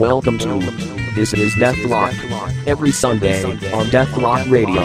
Welcome to This is Death Rock. Every Sunday on Death Rock Radio.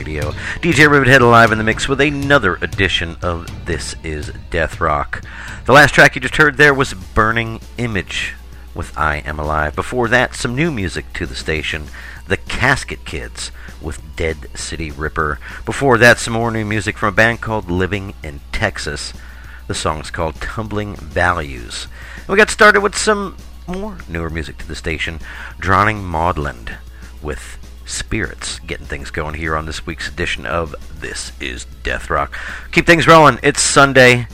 Radio. DJ Rivethead live in the mix with another edition of This Is Death Rock. The last track you just heard there was Burning Image with I Am Alive. Before that, some new music to the station The Casket Kids with Dead City Ripper. Before that, some more new music from a band called Living in Texas. The song's called Tumbling Values. And we got started with some more newer music to the station Drowning Maudland with Spirits, getting things going here on this week's edition of This is Death Rock. Keep things rolling. It's Sunday.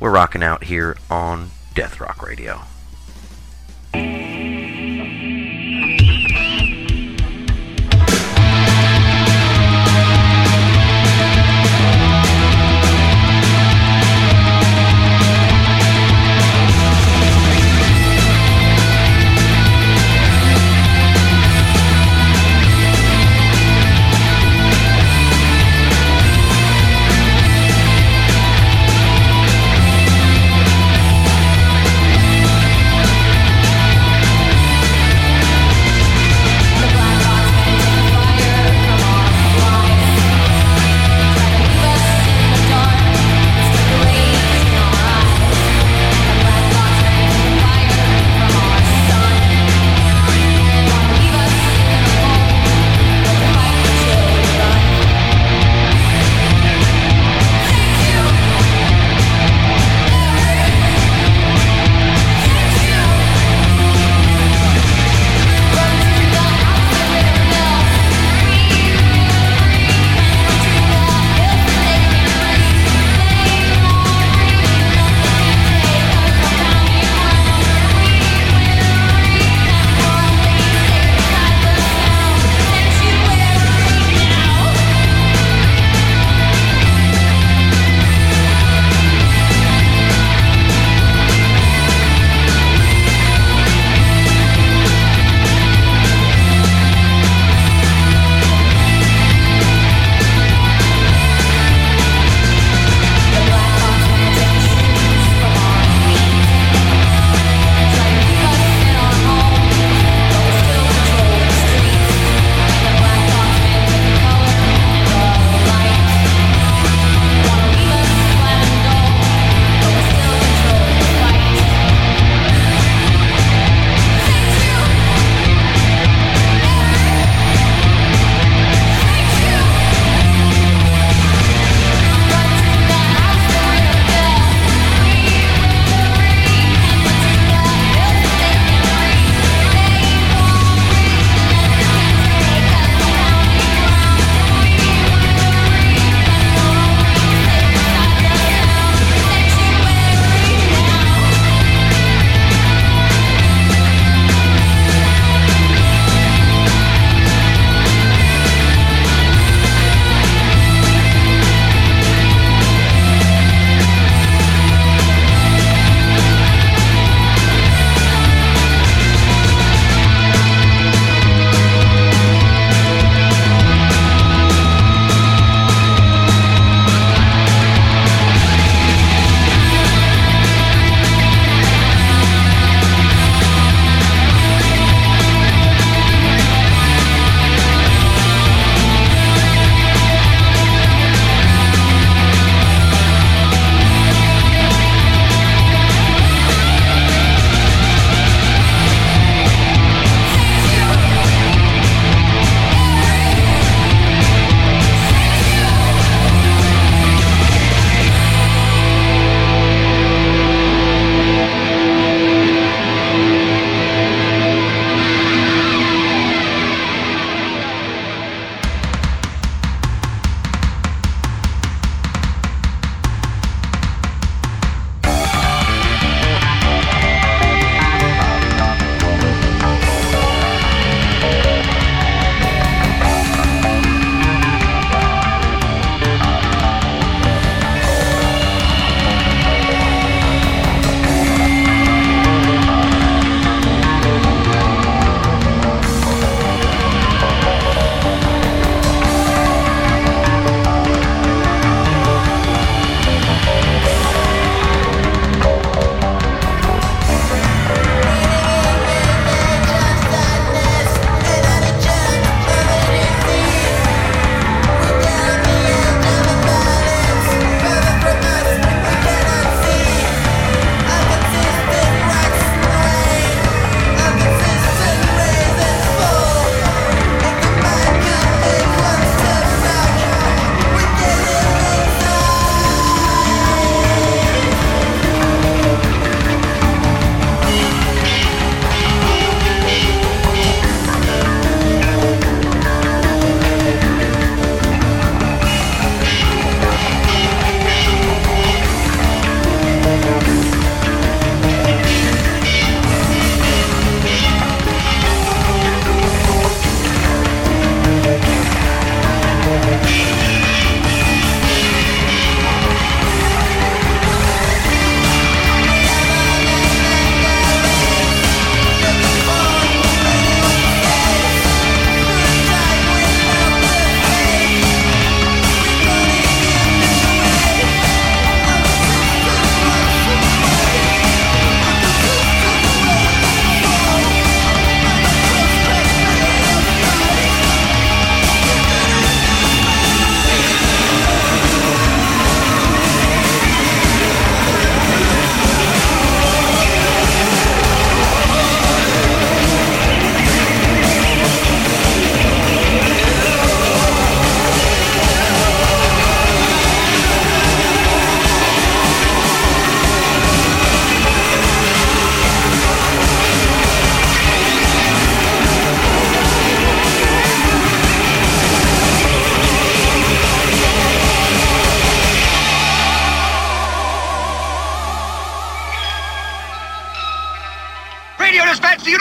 We're rocking out here on Death Rock Radio.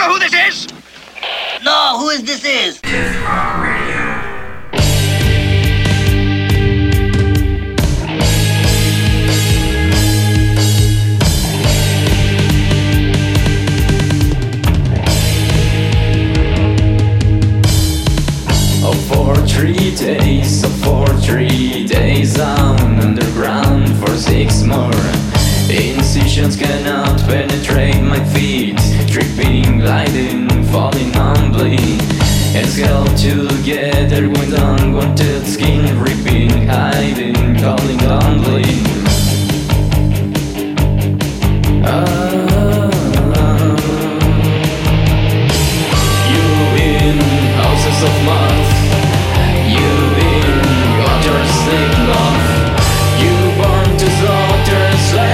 know who this is? No, who is this is? for three days, for three days I'm underground for six more Incisions cannot penetrate my feet. Tripping, gliding, falling humbly It's held together with unwanted skin. Ripping, hiding, calling humbly. Ah, you in houses of mud.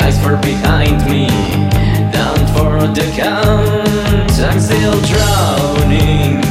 eyes were behind me. Down for the count I'm still drowning.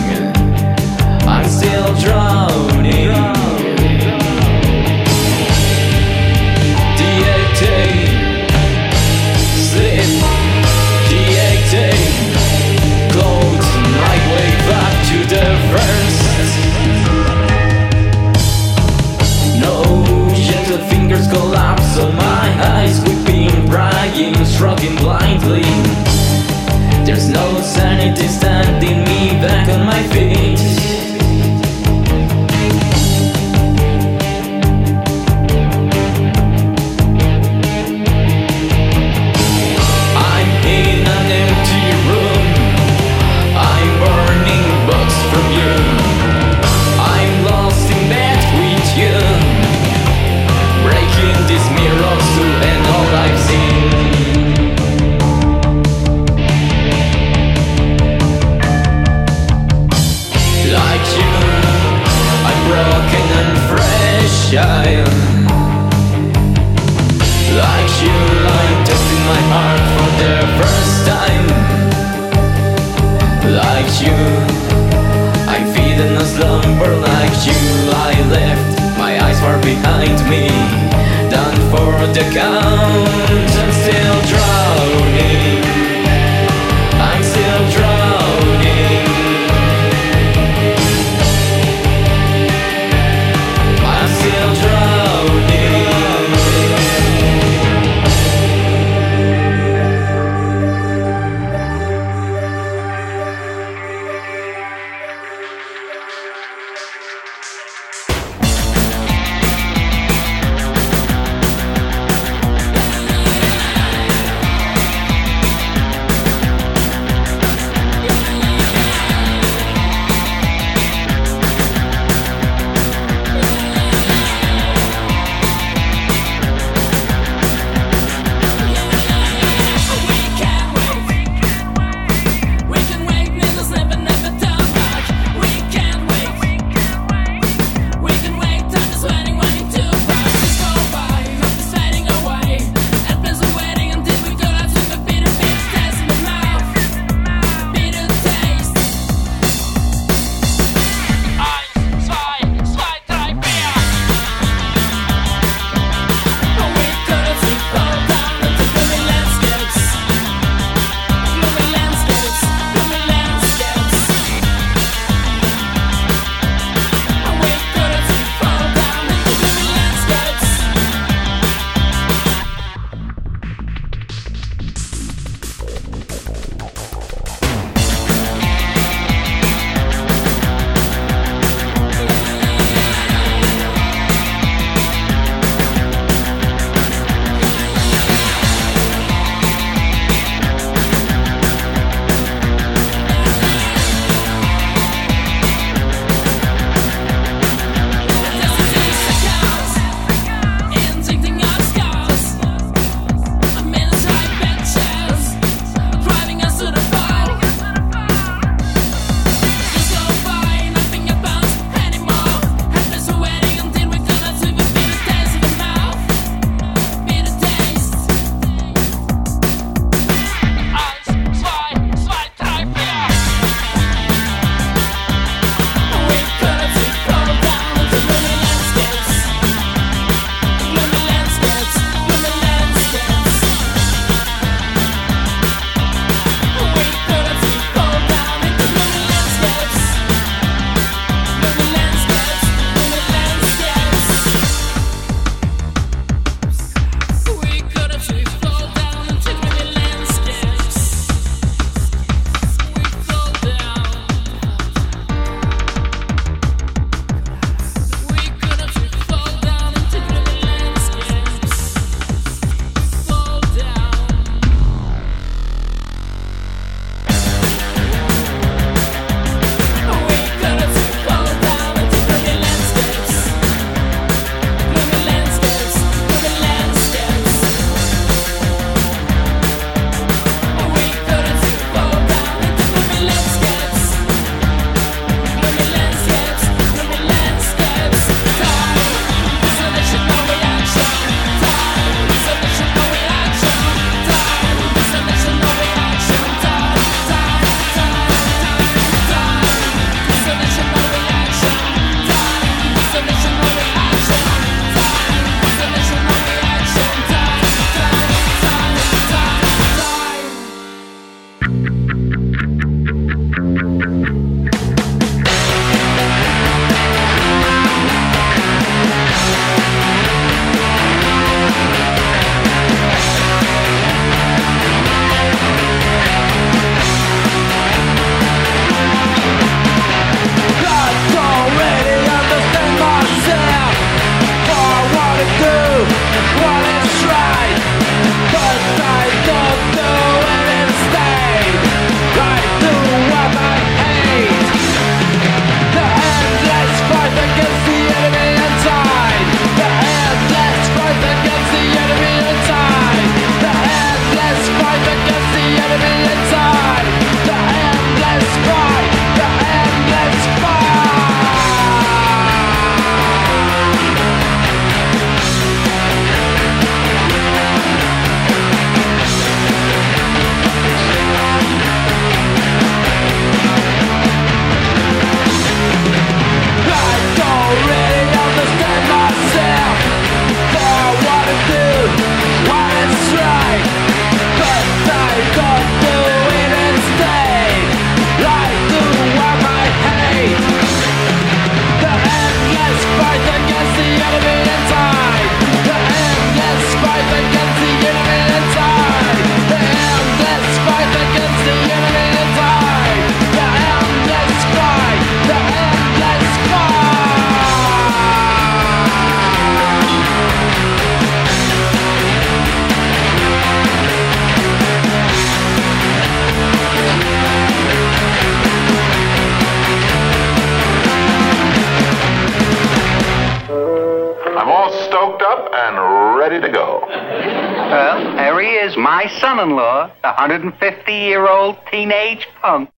150 year old teenage punk.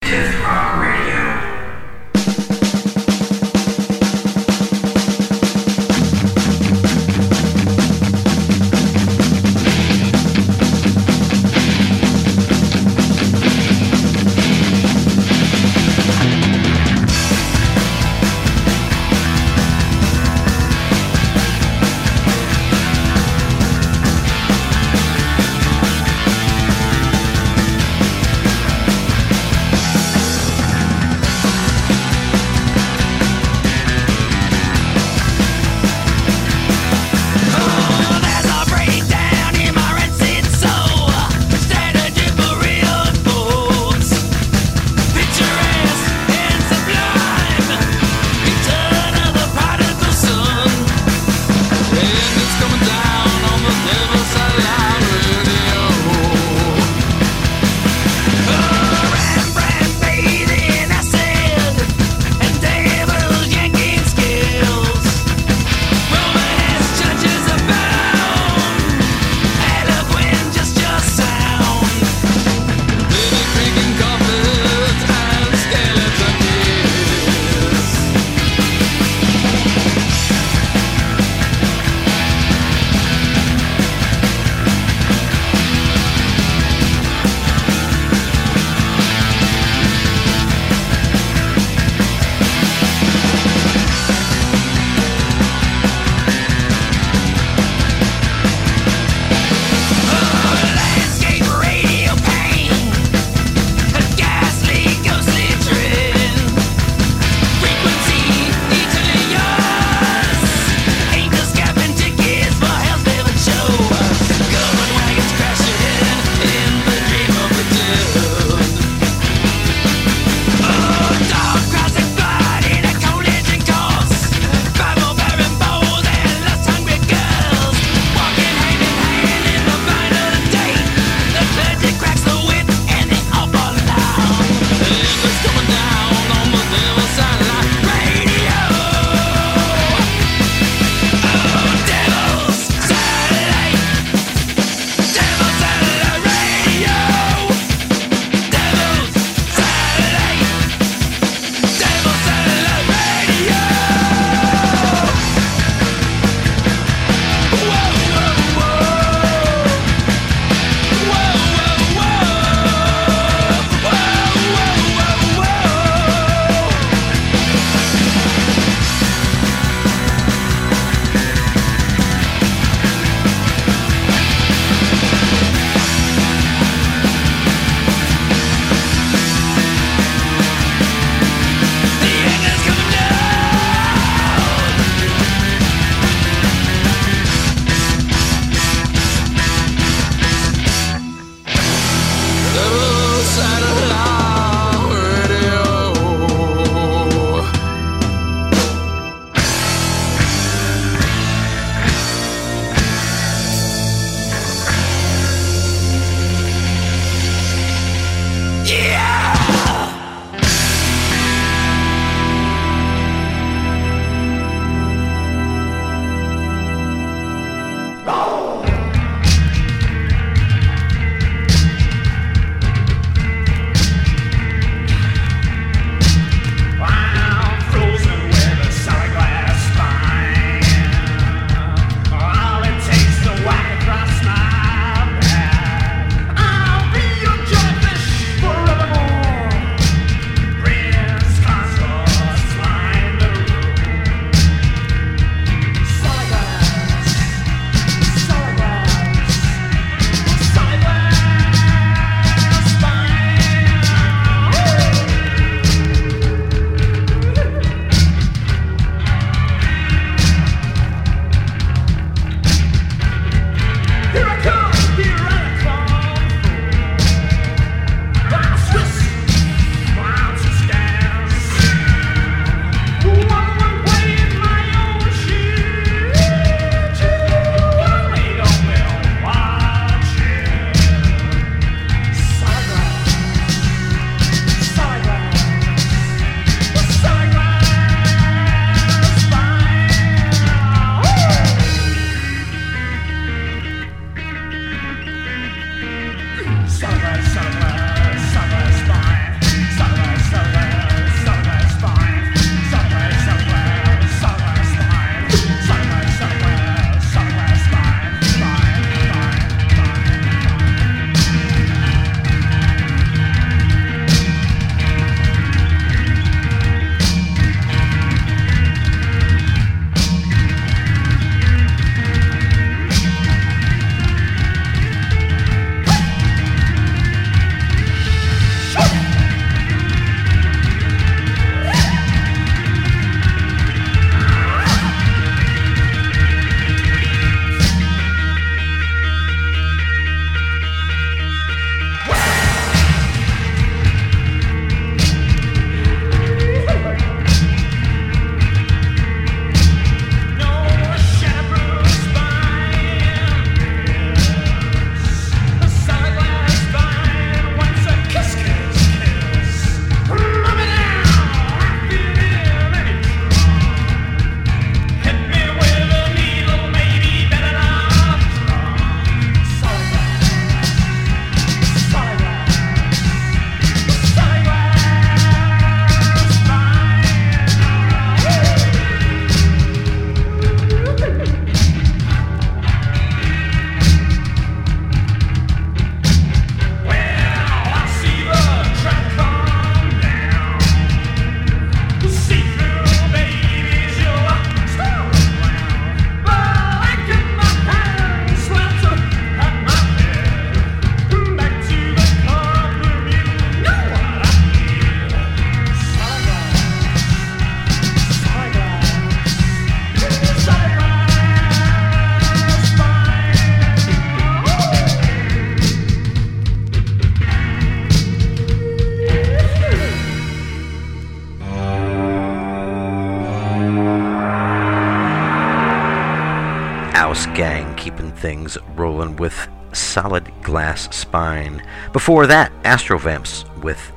Spine. Before that, Astrovamps with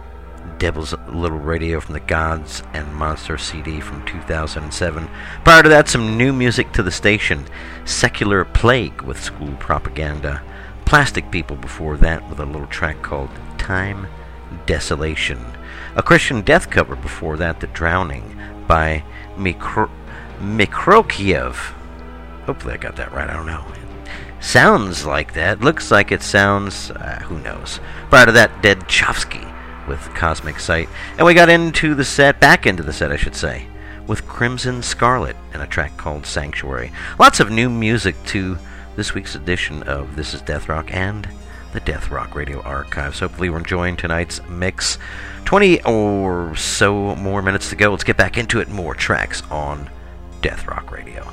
Devil's Little Radio from the Gods and Monster CD from 2007. Prior to that, some new music to the station Secular Plague with School Propaganda. Plastic People before that with a little track called Time Desolation. A Christian death cover before that, The Drowning by Mikro- Mikrokiev. Hopefully, I got that right. I don't know. Sounds like that. Looks like it sounds. Uh, who knows? Prior to that, Dead Chovsky with Cosmic Sight. And we got into the set, back into the set, I should say, with Crimson Scarlet and a track called Sanctuary. Lots of new music to this week's edition of This is Death Rock and the Death Rock Radio Archives. Hopefully, we're enjoying tonight's mix. 20 or so more minutes to go. Let's get back into it. More tracks on Death Rock Radio.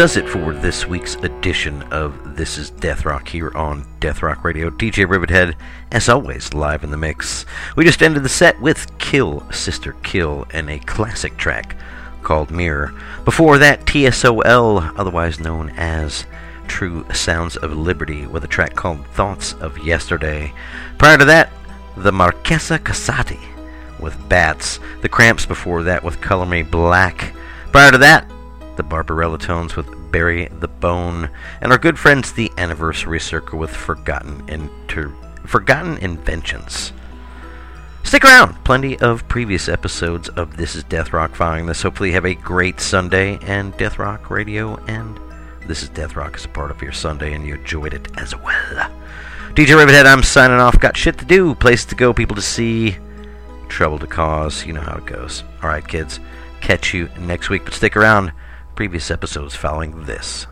Does it for this week's edition of This is Death Rock here on Death Rock Radio. DJ Rivethead, as always, live in the mix. We just ended the set with Kill Sister Kill and a classic track called Mirror. Before that, TSOL, otherwise known as True Sounds of Liberty, with a track called Thoughts of Yesterday. Prior to that, the Marquesa Casati with Bats. The Cramps before that with Color Me Black. Prior to that, the Barbarella Tones with Bury the Bone, and our good friends the Anniversary Circle with Forgotten Inter- Forgotten Inventions. Stick around. Plenty of previous episodes of This is Death Rock following this. Hopefully, you have a great Sunday and Death Rock Radio, and This is Death Rock is a part of your Sunday, and you enjoyed it as well. DJ Rivethead, I'm signing off. Got shit to do, place to go, people to see, trouble to cause. You know how it goes. All right, kids. Catch you next week, but stick around previous episodes following this.